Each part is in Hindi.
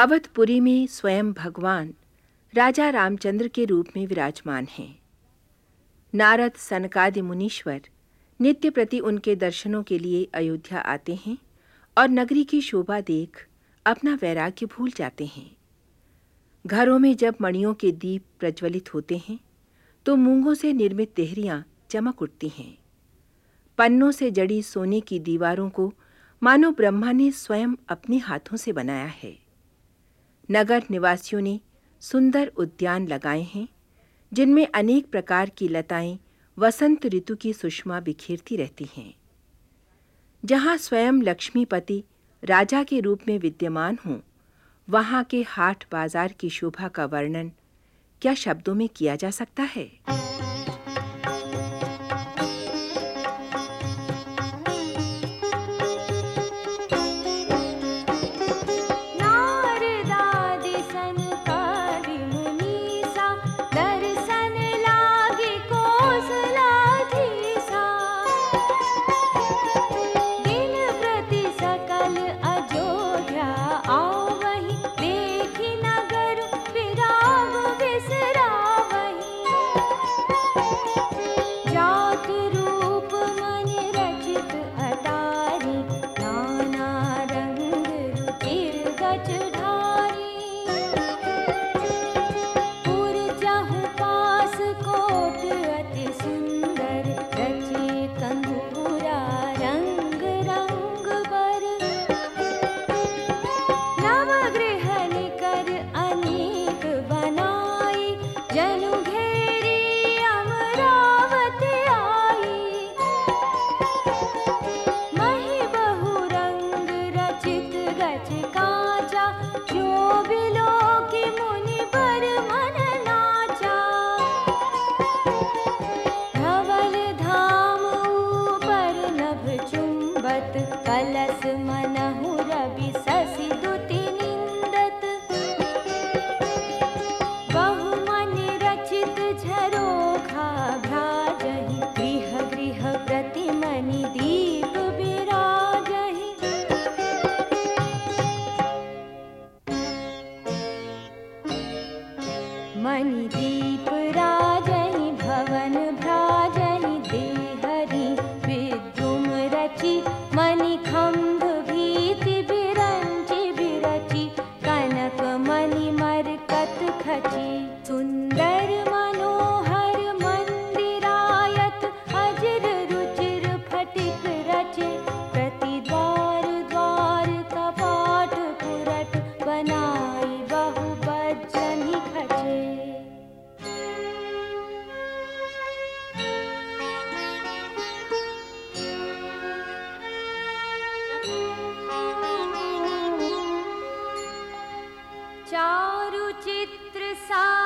अवधपुरी में स्वयं भगवान राजा रामचंद्र के रूप में विराजमान हैं। नारद सनकादि मुनीश्वर नित्य प्रति उनके दर्शनों के लिए अयोध्या आते हैं और नगरी की शोभा देख अपना वैराग्य भूल जाते हैं। घरों में जब मणियों के दीप प्रज्वलित होते हैं तो मूंगों से निर्मित देहरियाँ चमक उठती हैं। पन्नों से जड़ी सोने की दीवारों को मानो ब्रह्मा ने स्वयं अपने हाथों से बनाया है। नगर निवासियों ने सुंदर उद्यान लगाए हैं, जिनमें अनेक प्रकार की लताएँ वसंत ऋतु की सुषमा बिखेरती रहती हैं। जहाँ स्वयं लक्ष्मीपति राजा के रूप में विद्यमान हों, वहाँ के हाट बाज़ार की शोभा का वर्णन क्या शब्दों में किया जा सकता है? मणिदीपरा さい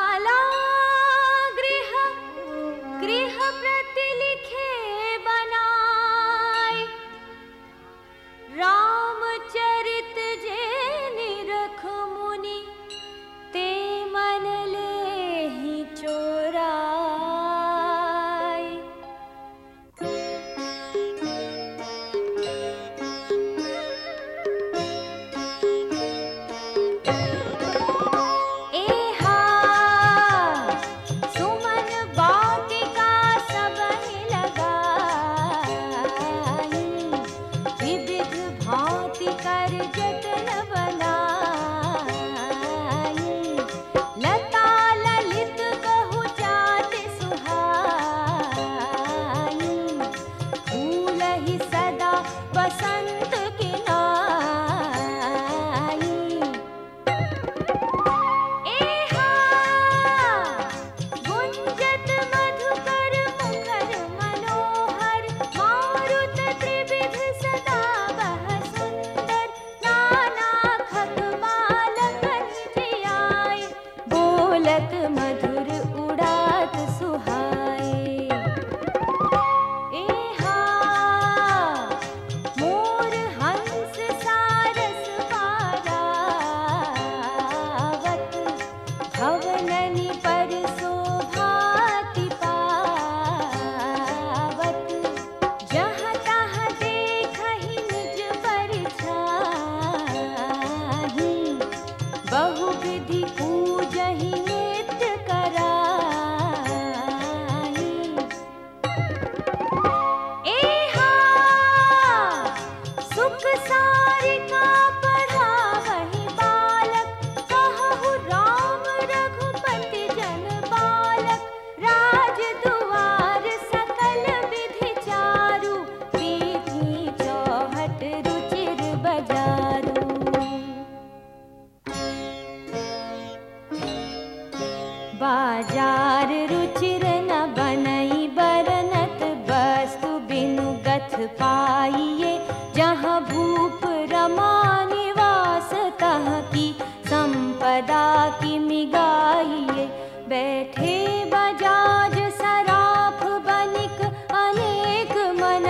आइए, जहाँ भूप रमा निवास तह की संपदा की मिगाइए। बैठे बजाज सराफ बनिक अनेक मन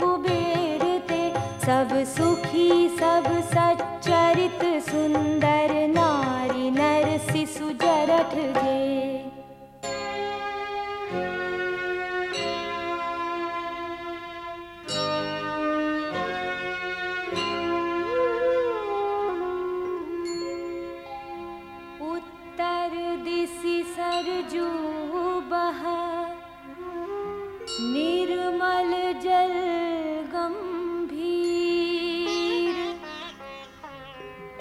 कुबेर ते सब सुखी, सब सच्चरित, सुंदर नारी नर शिशु जरठ गे कर दिसि सरजू बह। निर्मल जल गंभीर।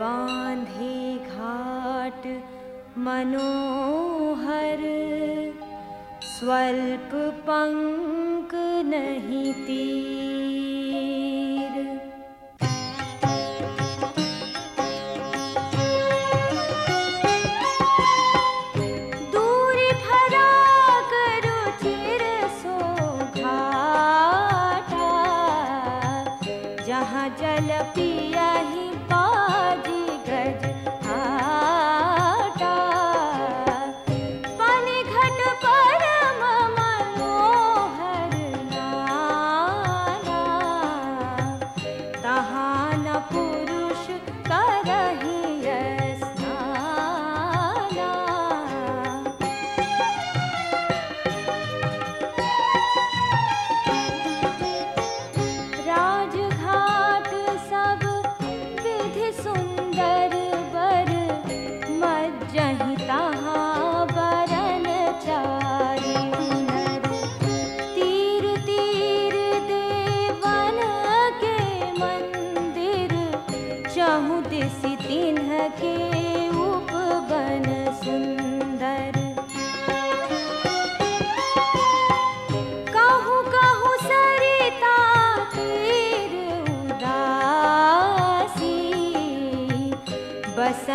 बांधे घाट मनोहर। स्वल्प पंक नहीं ती यहाँ जल पिया ही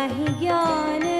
नहीं ज्ञान